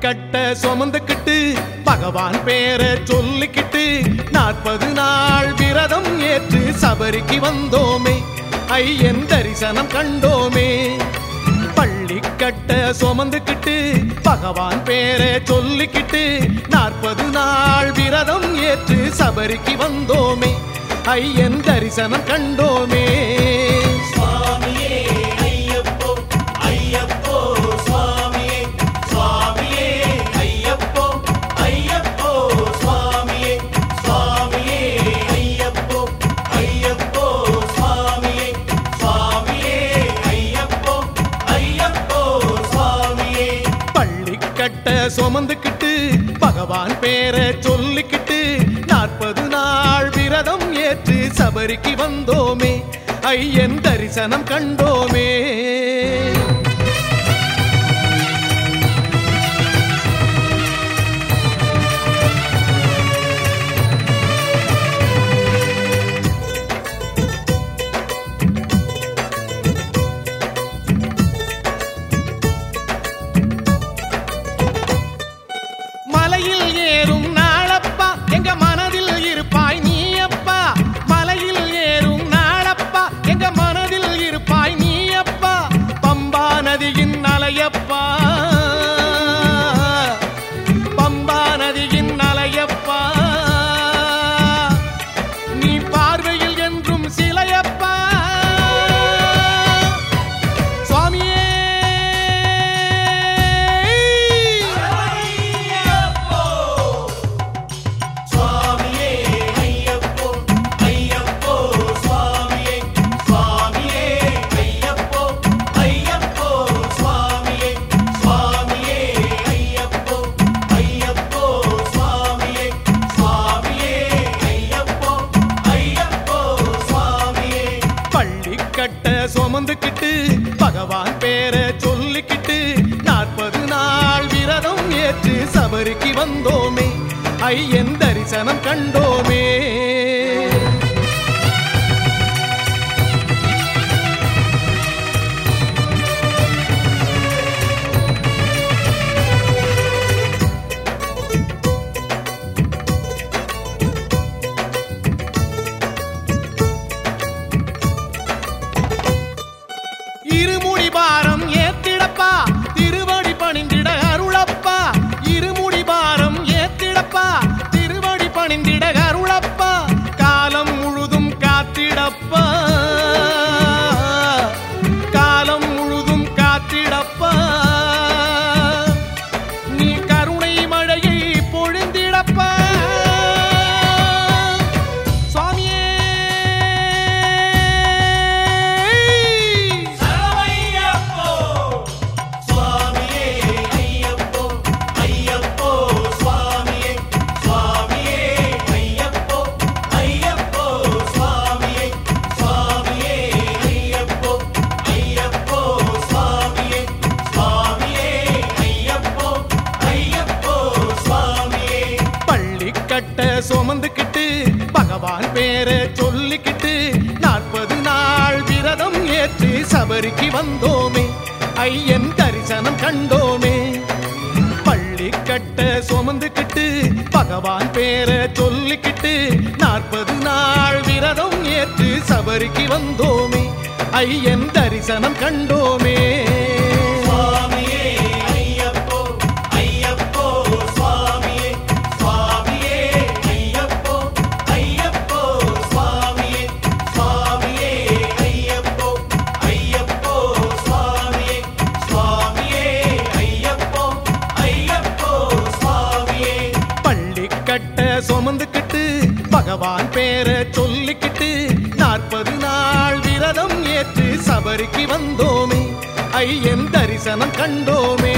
கட்ட சுமந்துக்கிட்டு பகவான் பேரை சொல்லிக்கிட்டு நாற்பது நாள் விரதம் ஏற்று சபரிக்கு வந்தோமே ஐயன் தரிசனம் கண்டோமே. பள்ளி கட்ட சுமந்துக்கிட்டு பகவான் பேரை சொல்லிக்கிட்டு நாற்பது நாள் விரதம் ஏற்று சபரிக்கு வந்தோமே ஐயன் தரிசனம் கண்டோமே. பகவான் பேரை சொல்லிக்கிட்டு நாற்பது நாள் விரதம் ஏற்று சபரிக்கு வந்தோமே ஐயன் தரிசனம் கண்டோமே. சுமந்துக்கிட்டு பகவான் பேரை சொல்லிக்கிட்டு நாற்பது நாள் விரதம் ஏற்று சபரிக்கு வந்தோமே. ஐயன் தரிசனம் கண்டோமே. சுமந்துக்கிட்டு பகவான் பேரை சொல்லிக்கிட்டு நாற்பது நாள் விரதம் ஏற்று சபரிக்கு வந்தோமே ஐயன் தரிசனம் கண்டோமே. பள்ளி கட்ட சுமந்துக்கிட்டு பகவான் பேரை சொல்லிக்கிட்டு நாற்பது நாள் விரதம் ஏற்று சபரிக்கு வந்தோமே ஐயன் தரிசனம் கண்டோமே. பகவான் பேரை சொல்லிக்கிட்டு நாற்பது நாள் விரதம் ஏற்று சபரிக்கு வந்தோமே ஐயன் தரிசனம் கண்டோமே.